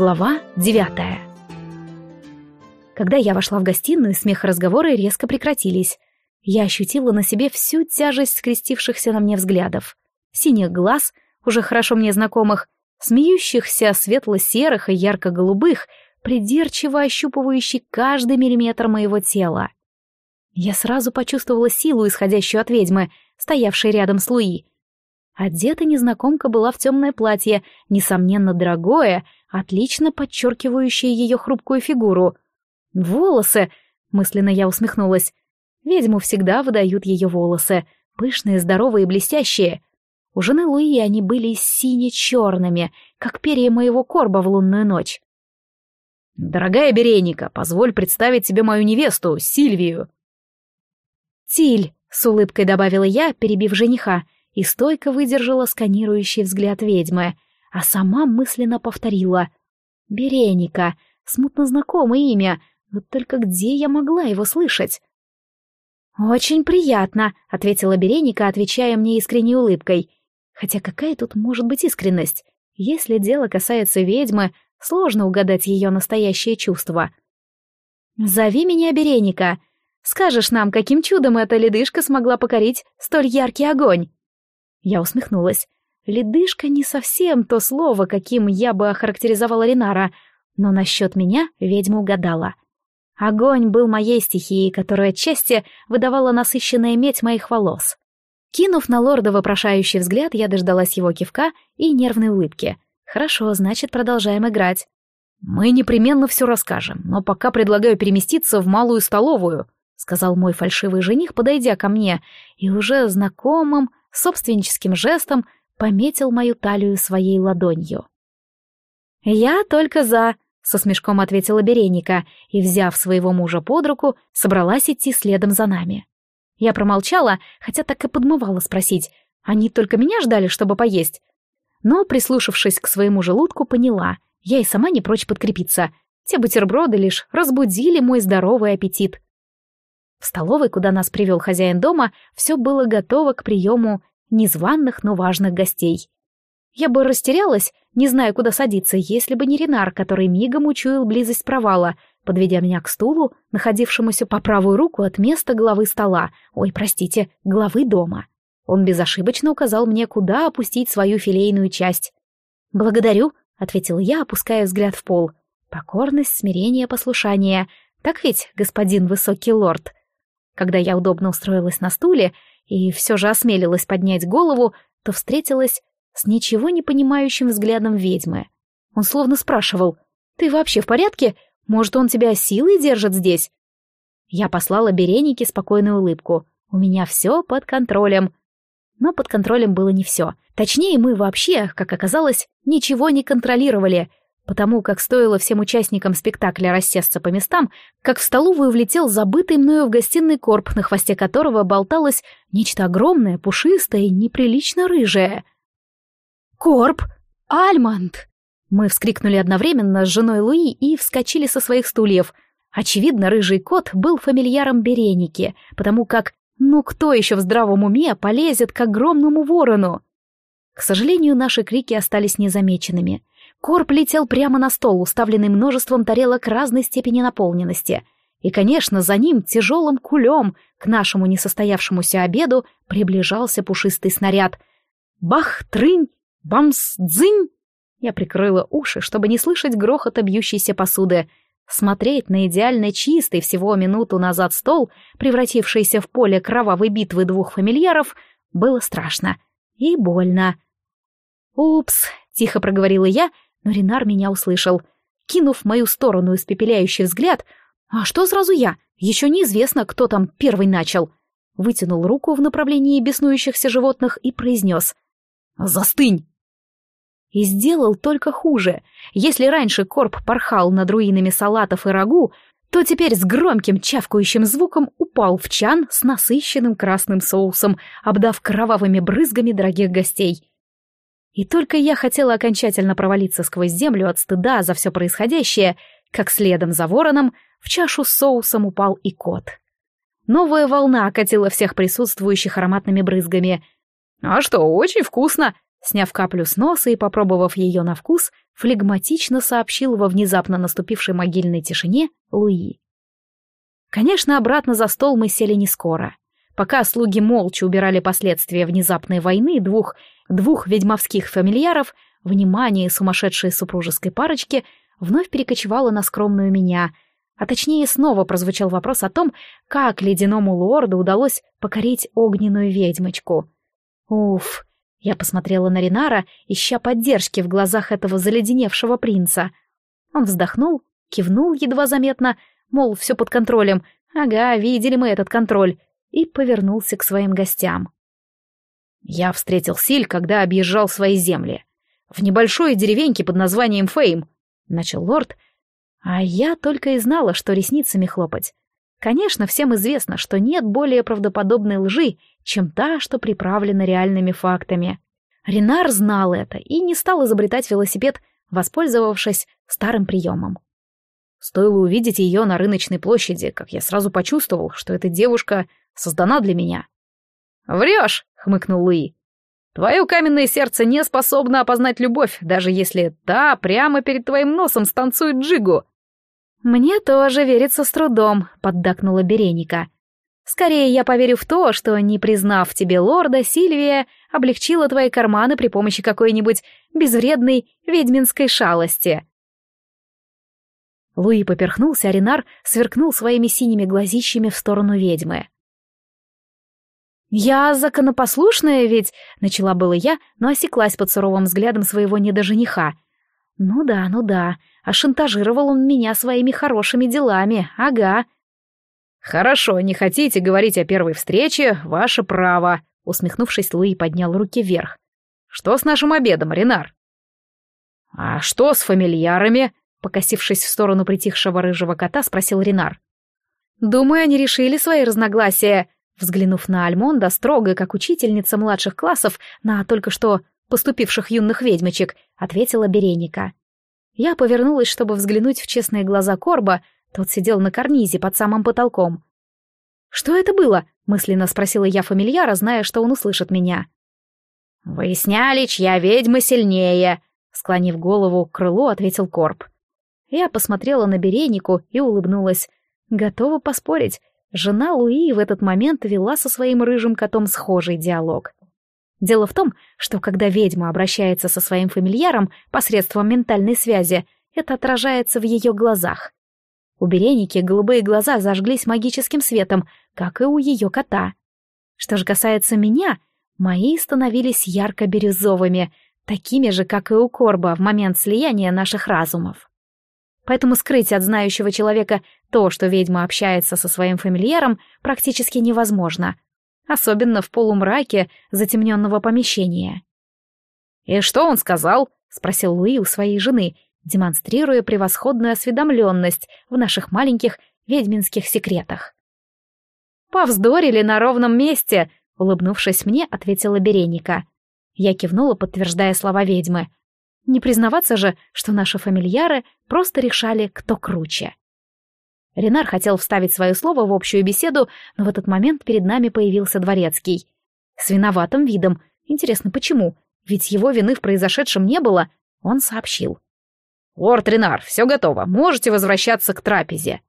Глава девятая. Когда я вошла в гостиную, смех и разговоры резко прекратились. Я ощутила на себе всю тяжесть скрестившихся на мне взглядов. Синих глаз, уже хорошо мне знакомых, смеющихся светло-серых и ярко-голубых, придирчиво ощупывающий каждый миллиметр моего тела. Я сразу почувствовала силу, исходящую от ведьмы, стоявшей рядом с Луи. Одета незнакомка была в темное платье, несомненно дорогое, отлично подчеркивающее ее хрупкую фигуру. Волосы, мысленно я усмехнулась. Ведьму всегда выдают ее волосы, пышные, здоровые блестящие. У жены Луи они были сине-черными, как перья моего корба в лунную ночь. «Дорогая Береника, позволь представить тебе мою невесту, Сильвию». «Тиль», — с улыбкой добавила я, перебив жениха, и стойко выдержала сканирующий взгляд ведьмы, а сама мысленно повторила. «Береника, смутно знакомое имя, вот только где я могла его слышать?» «Очень приятно», — ответила Береника, отвечая мне искренней улыбкой. «Хотя какая тут может быть искренность? Если дело касается ведьмы, сложно угадать ее настоящее чувство». «Зови меня Береника. Скажешь нам, каким чудом эта ледышка смогла покорить столь яркий огонь?» Я усмехнулась. «Ледышка не совсем то слово, каким я бы охарактеризовала Ринара, но насчет меня ведьма угадала. Огонь был моей стихией, которая отчасти выдавала насыщенная медь моих волос. Кинув на лорда вопрошающий взгляд, я дождалась его кивка и нервной улыбки. «Хорошо, значит, продолжаем играть». «Мы непременно все расскажем, но пока предлагаю переместиться в малую столовую», сказал мой фальшивый жених, подойдя ко мне, и уже знакомым, собственническим жестом пометил мою талию своей ладонью. «Я только за», — со смешком ответила Береника и, взяв своего мужа под руку, собралась идти следом за нами. Я промолчала, хотя так и подмывала спросить, они только меня ждали, чтобы поесть. Но, прислушавшись к своему желудку, поняла, я и сама не прочь подкрепиться. Те бутерброды лишь разбудили мой здоровый аппетит. В столовой, куда нас привел хозяин дома, все было готово к приему незваных, но важных гостей. Я бы растерялась, не зная, куда садиться, если бы не Ренар, который мигом учуял близость провала, подведя меня к стулу, находившемуся по правую руку от места главы стола, ой, простите, главы дома. Он безошибочно указал мне, куда опустить свою филейную часть. «Благодарю», — ответил я, опуская взгляд в пол. «Покорность, смирение, послушание. Так ведь, господин высокий лорд?» Когда я удобно устроилась на стуле и все же осмелилась поднять голову, то встретилась с ничего не понимающим взглядом ведьмы. Он словно спрашивал, «Ты вообще в порядке? Может, он тебя силой держит здесь?» Я послала Беренике спокойную улыбку. «У меня все под контролем». Но под контролем было не все. Точнее, мы вообще, как оказалось, ничего не контролировали — потому как стоило всем участникам спектакля рассесться по местам, как в столовую влетел забытый мною в гостиной корп, на хвосте которого болталось нечто огромное, пушистое и неприлично рыжее. «Корп! Альманд!» Мы вскрикнули одновременно с женой Луи и вскочили со своих стульев. Очевидно, рыжий кот был фамильяром Береники, потому как ну кто еще в здравом уме полезет к огромному ворону? К сожалению, наши крики остались незамеченными. Корп летел прямо на стол, уставленный множеством тарелок разной степени наполненности. И, конечно, за ним тяжелым кулем к нашему несостоявшемуся обеду приближался пушистый снаряд. Бах, трынь, бамс, дзынь! Я прикрыла уши, чтобы не слышать грохота бьющейся посуды. Смотреть на идеально чистый всего минуту назад стол, превратившийся в поле кровавой битвы двух фамильяров, было страшно и больно. «Упс», — тихо проговорила я, но Ренар меня услышал. Кинув в мою сторону испепеляющий взгляд, «А что сразу я? Еще неизвестно, кто там первый начал». Вытянул руку в направлении беснующихся животных и произнес «Застынь!» И сделал только хуже. Если раньше корп порхал над руинами салатов и рагу, то теперь с громким чавкающим звуком упал в чан с насыщенным красным соусом, обдав кровавыми брызгами дорогих гостей. И только я хотела окончательно провалиться сквозь землю от стыда за все происходящее, как следом за вороном в чашу с соусом упал и кот. Новая волна окатила всех присутствующих ароматными брызгами. «А что, очень вкусно!» Сняв каплю с носа и попробовав ее на вкус, флегматично сообщил во внезапно наступившей могильной тишине Луи. Конечно, обратно за стол мы сели не скоро. Пока слуги молча убирали последствия внезапной войны двух, двух ведьмовских фамильяров, внимание сумасшедшей супружеской парочки вновь перекочевало на скромную меня, а точнее снова прозвучал вопрос о том, как ледяному лорду удалось покорить огненную ведьмочку. Уф, я посмотрела на Ринара, ища поддержки в глазах этого заледеневшего принца. Он вздохнул, кивнул едва заметно, мол, все под контролем. Ага, видели мы этот контроль. И повернулся к своим гостям. Я встретил Силь, когда объезжал свои земли. В небольшой деревеньке под названием Фейм, начал лорд, а я только и знала, что ресницами хлопать. Конечно, всем известно, что нет более правдоподобной лжи, чем та, что приправлена реальными фактами. Ренар знал это и не стал изобретать велосипед, воспользовавшись старым приемом. Стоило увидеть ее на рыночной площади, как я сразу почувствовал, что эта девушка создана для меня. «Врешь!» — хмыкнул Луи. «Твое каменное сердце не способно опознать любовь, даже если та прямо перед твоим носом станцует джигу». «Мне тоже верится с трудом», — поддакнула Береника. «Скорее я поверю в то, что, не признав тебе лорда, Сильвия облегчила твои карманы при помощи какой-нибудь безвредной ведьминской шалости». Луи поперхнулся, а Ренар сверкнул своими синими глазищами в сторону ведьмы. «Я законопослушная ведь...» — начала было я, но осеклась под суровым взглядом своего недожениха. «Ну да, ну да, а шантажировал он меня своими хорошими делами, ага». «Хорошо, не хотите говорить о первой встрече, ваше право», — усмехнувшись, Луи поднял руки вверх. «Что с нашим обедом, Ренар?» «А что с фамильярами?» — покосившись в сторону притихшего рыжего кота, спросил Ренар. «Думаю, они решили свои разногласия», Взглянув на Альмонда, строго, как учительница младших классов, на только что поступивших юных ведьмочек, ответила Береника. Я повернулась, чтобы взглянуть в честные глаза Корба, тот сидел на карнизе под самым потолком. «Что это было?» — мысленно спросила я фамильяра, зная, что он услышит меня. «Выясняли, чья ведьма сильнее», — склонив голову к крылу, ответил Корб. Я посмотрела на Беренику и улыбнулась. Готова поспорить, Жена Луи в этот момент вела со своим рыжим котом схожий диалог. Дело в том, что когда ведьма обращается со своим фамильяром посредством ментальной связи, это отражается в ее глазах. У Береники голубые глаза зажглись магическим светом, как и у ее кота. Что же касается меня, мои становились ярко-бирюзовыми, такими же, как и у Корба в момент слияния наших разумов поэтому скрыть от знающего человека то, что ведьма общается со своим фамильяром, практически невозможно, особенно в полумраке затемненного помещения. «И что он сказал?» — спросил Луи у своей жены, демонстрируя превосходную осведомленность в наших маленьких ведьминских секретах. «Повздорили на ровном месте», — улыбнувшись мне, ответила Береника. Я кивнула, подтверждая слова ведьмы — не признаваться же, что наши фамильяры просто решали, кто круче. Ренар хотел вставить свое слово в общую беседу, но в этот момент перед нами появился дворецкий. С виноватым видом. Интересно, почему? Ведь его вины в произошедшем не было. Он сообщил. «Лорд Ренар, все готово. Можете возвращаться к трапезе».